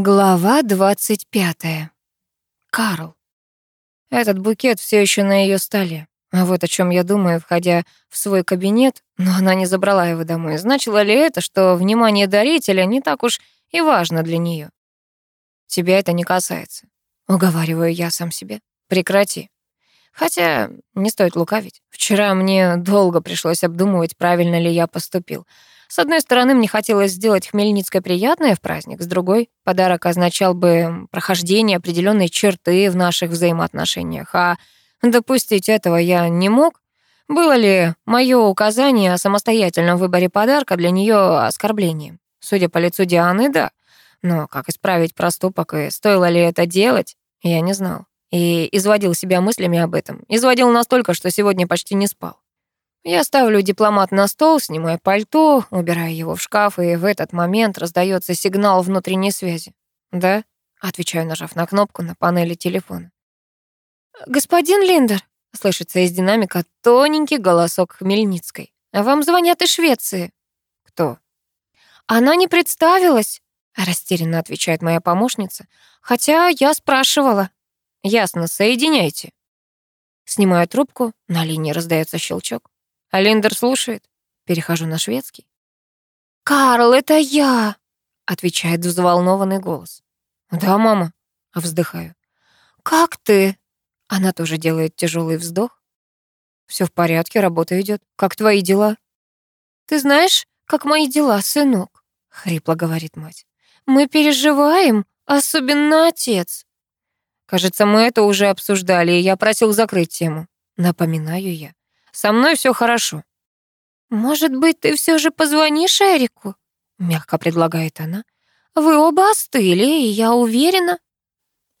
Глава двадцать пятая. Карл. Этот букет все еще на ее столе. А вот о чем я думаю, входя в свой кабинет, но она не забрала его домой. Значило ли это, что внимание дарителя не так уж и важно для нее? Тебя это не касается. Уговариваю я сам себе. Прекрати. Хотя не стоит лукавить. Вчера мне долго пришлось обдумывать, правильно ли я поступил. С одной стороны, мне хотелось сделать Хмельницкое приятное в праздник, с другой — подарок означал бы прохождение определенной черты в наших взаимоотношениях, а допустить этого я не мог. Было ли мое указание о самостоятельном выборе подарка для нее оскорблением? Судя по лицу Дианы, да. Но как исправить проступок и стоило ли это делать, я не знал. И изводил себя мыслями об этом. Изводил настолько, что сегодня почти не спал. Я ставлю дипломат на стол, снимаю пальто, убираю его в шкаф, и в этот момент раздается сигнал внутренней связи. «Да?» — отвечаю, нажав на кнопку на панели телефона. «Господин Линдер», — слышится из динамика тоненький голосок Хмельницкой. «Вам звонят из Швеции». «Кто?» «Она не представилась», — растерянно отвечает моя помощница. «Хотя я спрашивала». «Ясно, соединяйте». Снимаю трубку, на линии раздается щелчок. А Линдер слушает. Перехожу на шведский. «Карл, это я!» — отвечает взволнованный голос. «Да, мама», — вздыхаю. «Как ты?» Она тоже делает тяжелый вздох. Все в порядке, работа идет. Как твои дела?» «Ты знаешь, как мои дела, сынок?» — хрипло говорит мать. «Мы переживаем, особенно отец». Кажется, мы это уже обсуждали, и я просил закрыть тему. Напоминаю я. Со мной все хорошо». «Может быть, ты все же позвонишь Эрику?» — мягко предлагает она. «Вы оба остыли, и я уверена».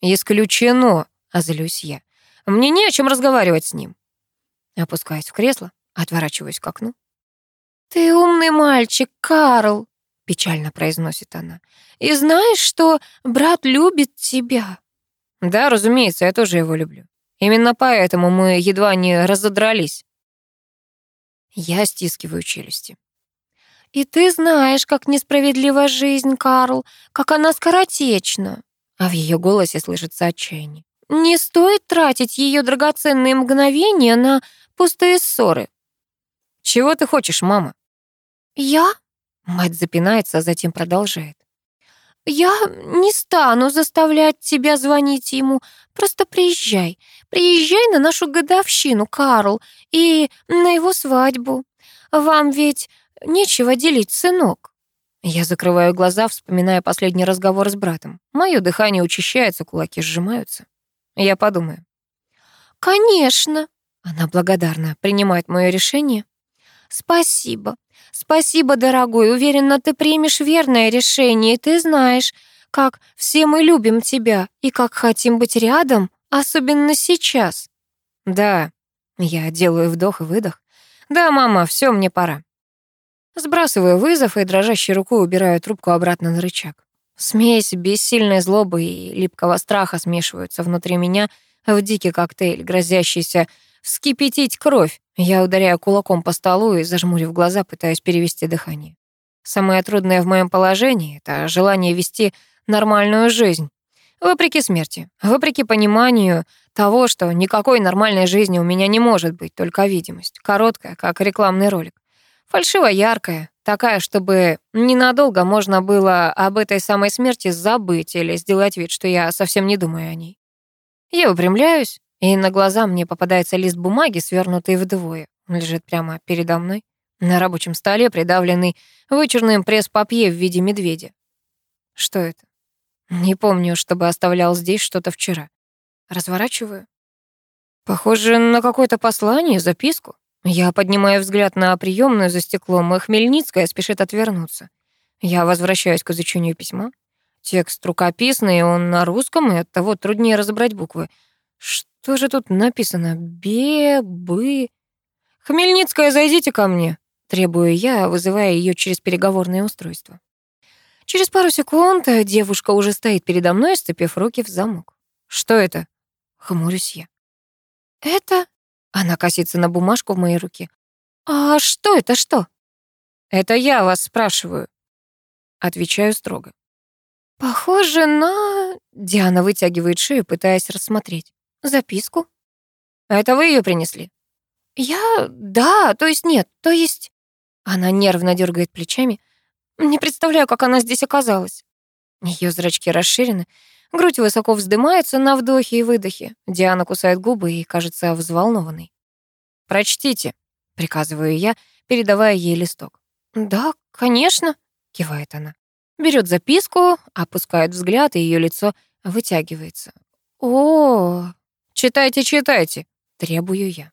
«Исключено», — озлюсь я. «Мне не о чем разговаривать с ним». Опускаюсь в кресло, отворачиваюсь к окну. «Ты умный мальчик, Карл», — печально произносит она. «И знаешь, что брат любит тебя?» «Да, разумеется, я тоже его люблю. Именно поэтому мы едва не разодрались. Я стискиваю челюсти. «И ты знаешь, как несправедлива жизнь, Карл, как она скоротечна!» А в ее голосе слышится отчаяние. «Не стоит тратить ее драгоценные мгновения на пустые ссоры». «Чего ты хочешь, мама?» «Я?» Мать запинается, а затем продолжает. «Я не стану заставлять тебя звонить ему. Просто приезжай. Приезжай на нашу годовщину, Карл, и на его свадьбу. Вам ведь нечего делить, сынок». Я закрываю глаза, вспоминая последний разговор с братом. Мое дыхание учащается, кулаки сжимаются. Я подумаю. «Конечно», — она благодарна, принимает мое решение. «Спасибо. Спасибо, дорогой. Уверена, ты примешь верное решение, ты знаешь, как все мы любим тебя и как хотим быть рядом, особенно сейчас». «Да». Я делаю вдох и выдох. «Да, мама, все, мне пора». Сбрасываю вызов и дрожащей рукой убираю трубку обратно на рычаг. Смесь бессильной злобы и липкого страха смешиваются внутри меня в дикий коктейль, грозящийся вскипятить кровь. Я ударяю кулаком по столу и, зажмурив глаза, пытаюсь перевести дыхание. Самое трудное в моем положении — это желание вести нормальную жизнь. Вопреки смерти, вопреки пониманию того, что никакой нормальной жизни у меня не может быть, только видимость, короткая, как рекламный ролик. Фальшиво яркая, такая, чтобы ненадолго можно было об этой самой смерти забыть или сделать вид, что я совсем не думаю о ней. Я выпрямляюсь, и на глаза мне попадается лист бумаги, свернутый вдвое. Он лежит прямо передо мной, на рабочем столе, придавленный вычурным пресс-папье в виде медведя. Что это? Не помню, чтобы оставлял здесь что-то вчера. Разворачиваю. Похоже на какое-то послание, записку. Я поднимаю взгляд на приемную за стеклом, и Хмельницкая спешит отвернуться. Я возвращаюсь к изучению письма. Текст рукописный, он на русском, и оттого труднее разобрать буквы. Что же тут написано? Бе-бы... «Хмельницкая, зайдите ко мне», — требую я, вызывая ее через переговорное устройство. Через пару секунд девушка уже стоит передо мной, сцепив руки в замок. «Что это?» — хмурюсь я. «Это...» — она косится на бумажку в моей руке. «А что это, что?» «Это я вас спрашиваю», — отвечаю строго. Похоже на... Диана вытягивает шею, пытаясь рассмотреть. Записку. Это вы ее принесли? Я... Да, то есть нет, то есть... Она нервно дергает плечами. Не представляю, как она здесь оказалась. Ее зрачки расширены, грудь высоко вздымается на вдохе и выдохе. Диана кусает губы и кажется взволнованной. «Прочтите», — приказываю я, передавая ей листок. «Да, конечно», — кивает она. Берет записку, опускает взгляд, и ее лицо вытягивается. «О, читайте, читайте», — требую я.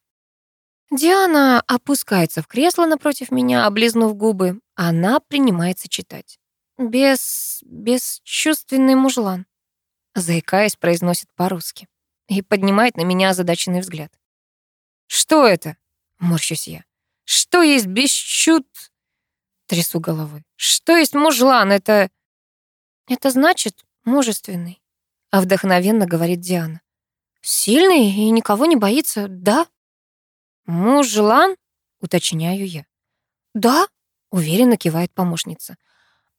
Диана опускается в кресло напротив меня, облизнув губы. Она принимается читать. «Без... бесчувственный мужлан», — заикаясь, произносит по-русски. И поднимает на меня озадаченный взгляд. «Что это?» — морщусь я. «Что есть бесчуд...» Трясу головой. «Что есть мужлан? Это...» «Это значит мужественный», — а вдохновенно говорит Диана. «Сильный и никого не боится, да?» «Мужлан?» — уточняю я. «Да», — уверенно кивает помощница.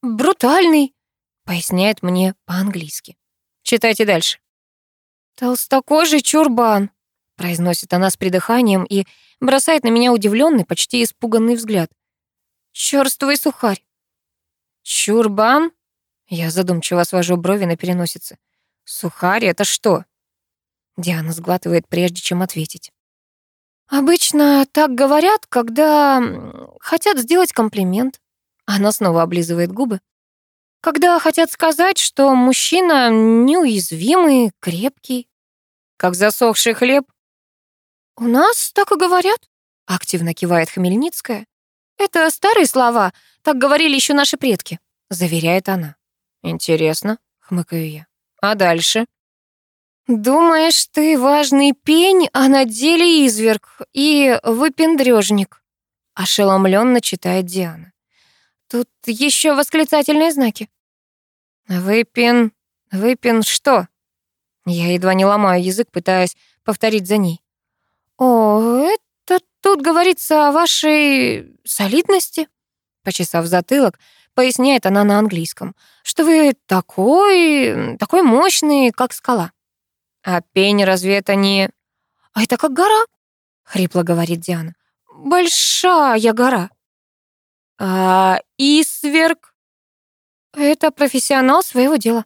«Брутальный», — поясняет мне по-английски. Читайте дальше. «Толстокожий чурбан», — произносит она с придыханием и бросает на меня удивленный, почти испуганный взгляд. «Чёрствый сухарь». «Чурбан?» Я задумчиво свожу брови на переносице. «Сухарь — это что?» Диана сглатывает, прежде чем ответить. Обычно так говорят, когда хотят сделать комплимент. Она снова облизывает губы. Когда хотят сказать, что мужчина неуязвимый, крепкий. Как засохший хлеб. У нас так и говорят, активно кивает Хмельницкая. Это старые слова, так говорили еще наши предки, заверяет она. Интересно, хмыкаю я. А дальше? «Думаешь, ты важный пень, а на деле изверг и выпендрежник», — ошеломленно читает Диана. «Тут еще восклицательные знаки». «Выпин... выпин что?» Я едва не ломаю язык, пытаясь повторить за ней. «О, это тут говорится о вашей солидности», — почесав затылок, поясняет она на английском, «что вы такой... такой мощный, как скала». А пень разве это не... А это как гора, хрипло говорит Диана. Большая гора. А Исверг? Это профессионал своего дела.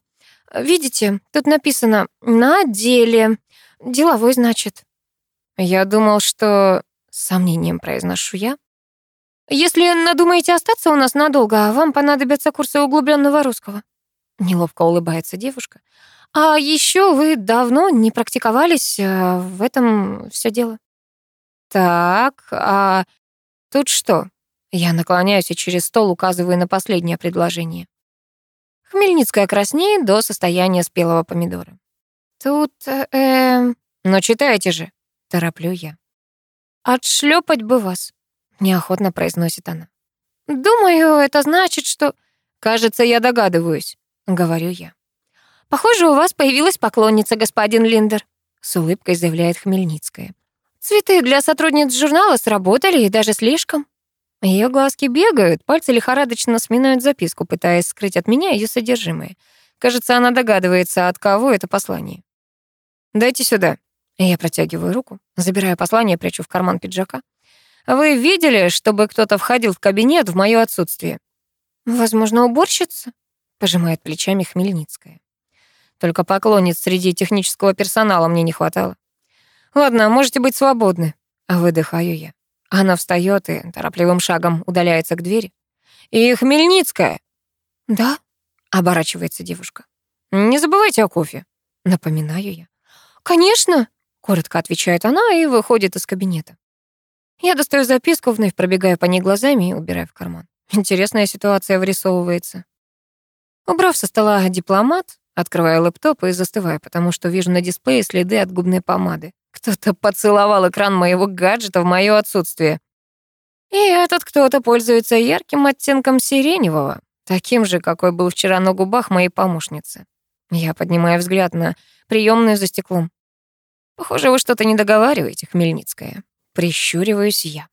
Видите, тут написано «на деле». Деловой, значит. Я думал, что... Сомнением произношу я. Если надумаете остаться у нас надолго, вам понадобятся курсы углубленного русского. Неловко улыбается девушка. А еще вы давно не практиковались э, в этом все дело. Так, а тут что? Я наклоняюсь и через стол указываю на последнее предложение. Хмельницкая краснеет до состояния спелого помидора. Тут, э, э но читайте же, тороплю я. Отшлепать бы вас, неохотно произносит она. Думаю, это значит, что... Кажется, я догадываюсь, говорю я. «Похоже, у вас появилась поклонница, господин Линдер», — с улыбкой заявляет Хмельницкая. «Цветы для сотрудниц журнала сработали, и даже слишком». Ее глазки бегают, пальцы лихорадочно сминают записку, пытаясь скрыть от меня ее содержимое. Кажется, она догадывается, от кого это послание. «Дайте сюда». Я протягиваю руку, забираю послание, прячу в карман пиджака. «Вы видели, чтобы кто-то входил в кабинет в моё отсутствие?» «Возможно, уборщица?» — пожимает плечами Хмельницкая. Только поклонниц среди технического персонала мне не хватало. Ладно, можете быть свободны. Выдыхаю я. Она встает и торопливым шагом удаляется к двери. И Хмельницкая. Да? Оборачивается девушка. Не забывайте о кофе. Напоминаю я. Конечно, коротко отвечает она и выходит из кабинета. Я достаю записку, вновь пробегаю по ней глазами и убираю в карман. Интересная ситуация вырисовывается. Убрав со стола дипломат, Открываю лэптоп и застываю, потому что вижу на дисплее следы от губной помады. Кто-то поцеловал экран моего гаджета в моё отсутствие. И этот кто-то пользуется ярким оттенком сиреневого, таким же, какой был вчера на губах моей помощницы. Я поднимаю взгляд на приемную за стеклом. Похоже, вы что-то не договариваете, Хмельницкая. Прищуриваюсь я.